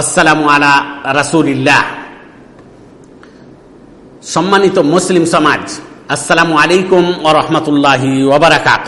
আসসালামু আলা রাসূলিল্লাহ। সম্মানিত মুসলিম সমাজ, আসসালামু আলাইকুম ও রহমতুল্লাহি ওবরাকাত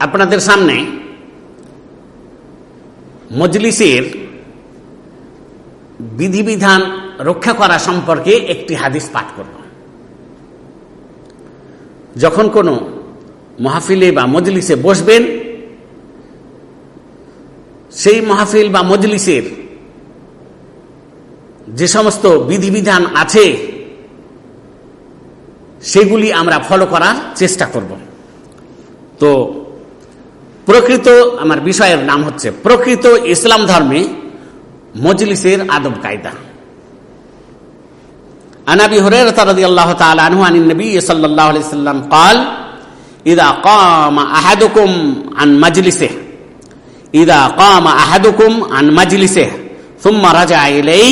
আপনাদের সামনে মজলিসের বিধিবিধান রক্ষা করা সম্পর্কে একটি হাদিস পাঠ করব। যখন কোনো মাহফিলে বা মজলিসে বসবেন সেই মাহফিল বা মজলিসের যে সমস্ত বিধিবিধান আছে সেগুলি আমরা ফলো করার চেষ্টা করব তো প্রকৃত আমার বিষয়ের নাম হচ্ছে প্রকৃত ইসলাম ধর্মে মজলিসের আদব কায়দা আনাবি هريرة رضي الله تعالى عنه عن النبي صلى الله عليه وسلم قال إذا قام أحدكم عن مجلسه ইদা কাম আহাদুকুম আন মাজিলিসে সুম্মা রাজা ইলেই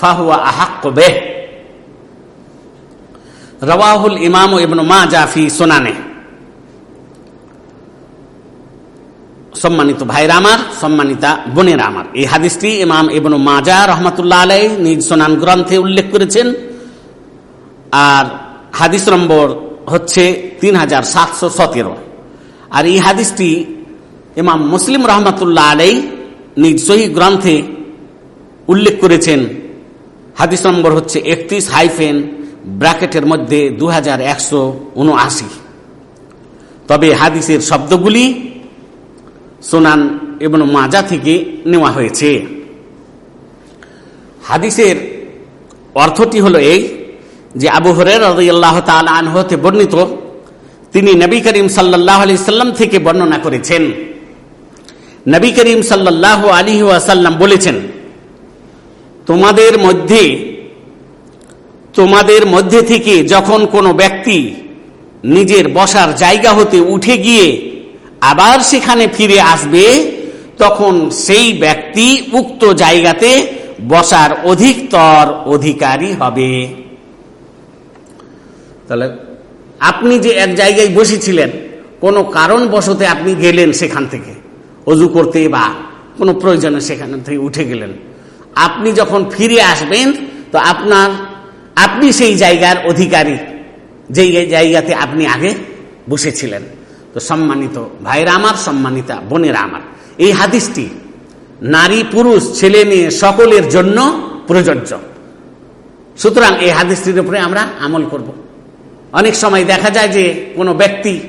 ফাহুয়া আহাক্ক বে রওয়াহুল ইমাম ইবনু মা জাফি সোনানে। সম্মানিত ভাইরা আমার, সম্মানিতা বোনের আমার, এই হাদিসটি ইমাম ইবনু মাজা রহমতুল্লাহ আলাই নিজ সোনান গ্রন্থে উল্লেখ করেছেন। আর হাদিস নম্বর হচ্ছে তিন হাজার সাতশো সতেরো। আর এই হাদিসটি ইমাম মুসলিম রহমতুল্লাহ আলাই নিজ সহি গ্রন্থে উল্লেখ করেছেন, হাদিস নম্বর হচ্ছে একত্রিশ হাইফেন ব্র্যাকেটের মধ্যে দু হাজার একশো উনআশি। তবে হাদিসের শব্দগুলি সোনান এবং মাজা থেকে নেওয়া হয়েছে। হাদিসের অর্থটি হলো এই যে আবু হরের রাহ হতে বর্ণিত, তিনি নবী করিম সাল্লাহ আলি সাল্লাম থেকে বর্ণনা করেছেন। নবী করিম সাল্লাহ আলী ওয়াসাল্লাম বলেছেন, তোমাদের মধ্যে তোমাদের মধ্যে থেকে যখন কোনো ব্যক্তি নিজের বসার জায়গা হতে উঠে গিয়ে আবার সেখানে ফিরে আসবে, তখন সেই ব্যক্তি উক্ত জায়গাতে বসার অধিকতর অধিকারী হবে। তাহলে আপনি যে এক জায়গায় বসেছিলেন, কোনো কারণ বসতে আপনি গেলেন সেখান থেকে। অজু করতে বা কোনো প্রয়োজনে সেখান থেকে উঠে গেলেন। আপনি যখন ফিরে আসবেন, তো আপনার, আপনি সেই জায়গার অধিকারী, যেই জায়গাতে আপনি আগে বসেছিলেন। তো সম্মানিত ভাইরা আমার, সম্মানিতা বোনেরা আমার, এই হাদিসটি নারী, পুরুষ, ছেলে, মেয়ে সকলের জন্য প্রযোজ্য। সুতরাং এই হাদিসটির উপরে আমরা আমল করব। অনেক সময় দেখা যায় যে কোনো ব্যক্তি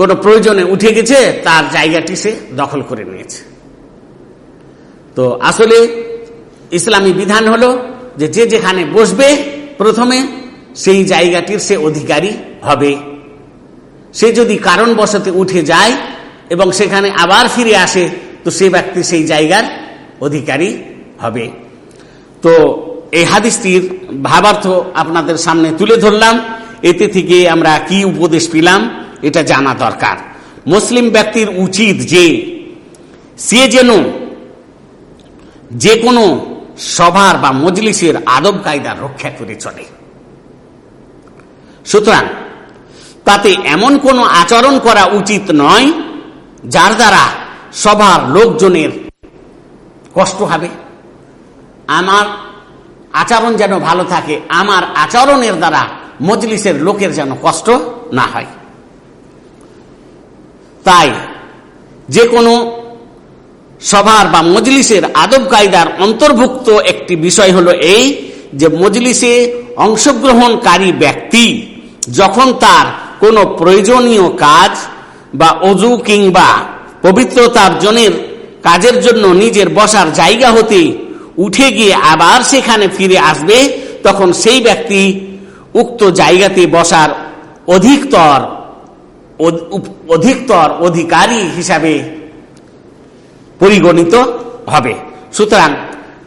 কোনো প্রয়োজনে উঠে গেছে, তার জায়গাটি সে দখল করে নিয়েছে। তো আসলে ইসলামী বিধান হলো যে যে যেখানে বসবে প্রথমে সেই জায়গাটির সে অধিকারী হবে। সে যদি কারণ বসতে উঠে যায় এবং সেখানে আবার ফিরে আসে, তো সে ব্যক্তি সেই জায়গার অধিকারী হবে। তো এই হাদিসটির ভাবার্থ আপনাদের সামনে তুলে ধরলাম। এতে থেকে আমরা কি উপদেশ পেলাম? এটা জানা দরকার। মুসলিম ব্যক্তির উচিত যে সে যেন যে কোনো সভার বা মজলিসের আদব কায়দা রক্ষা করে চলে। সুতরাং তাতে এমন কোনো আচরণ করা উচিত নয় যার দ্বারা সবার লোকজনের কষ্ট হবে। আমার আচরণ যেন ভালো থাকে, আমার আচরণের দ্বারা মজলিসের লোকের যেন কষ্ট না হয়। তাই যে কোনো সভার বা মজলিসের আদব কায়দার অন্তর্ভুক্ত একটি বিষয় হলো এই যে মজলিসে অংশগ্রহণকারী ব্যক্তি যখন তার কোনো প্রয়োজনীয় কাজ বা অজু কিংবা পবিত্রতার জনের কাজের জন্য নিজের বসার জায়গা হতে উঠে গিয়ে আবার সেখানে ফিরে আসবে, তখন সেই ব্যক্তি উক্ত জায়গাতে বসার অধিকতর অধিকতর অধিকারী হিসাবে পরিগণিত হবে। সুতরাং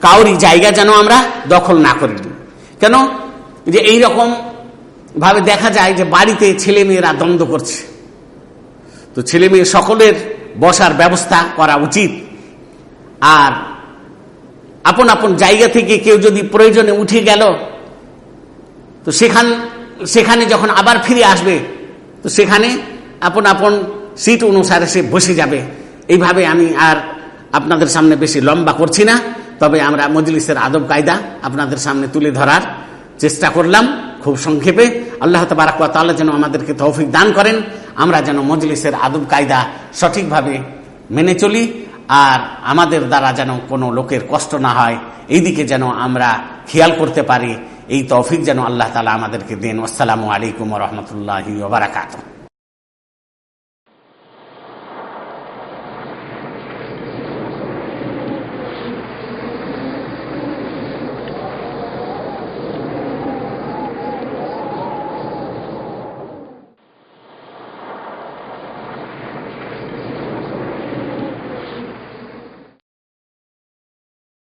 কাউরি জায়গা যেন আমরা দখল না করি। কেন? যে এই রকম ভাবে দেখা যায় যে বাড়িতে ছেলে মেয়েরা দ্বন্দ্ব করছে। তো ছেলে মেয়ে সকলের বসার ব্যবস্থা করা উচিত। আর আপন আপন জায়গা থেকে কেউ যদি প্রয়োজনে উঠে গেল, তো সেখান, সেখানে যখন আবার ফিরে আসবে, তো সেখানে আপন আপন সিট অনুসারে সে বসে যাবে। এইভাবে আমি আর আপনাদের সামনে বেশি লম্বা করছি না, তবে আমরা মজলিসের আদব কায়দা আপনাদের সামনে তুলে ধরার চেষ্টা করলাম খুব সংক্ষেপে। আল্লাহ তালা যেন আমাদেরকে তৌফিক দান করেন, আমরা যেন মজলিসের আদব কায়দা সঠিকভাবে মেনে চলি, আর আমাদের দ্বারা যেন কোনো লোকের কষ্ট না হয়, এইদিকে যেন আমরা খেয়াল করতে পারি। এই তৌফিক যেন আল্লাহ তালা আমাদেরকে দেন। আসসালামু আলাইকুম রহমতুল্লাহ বারাকাত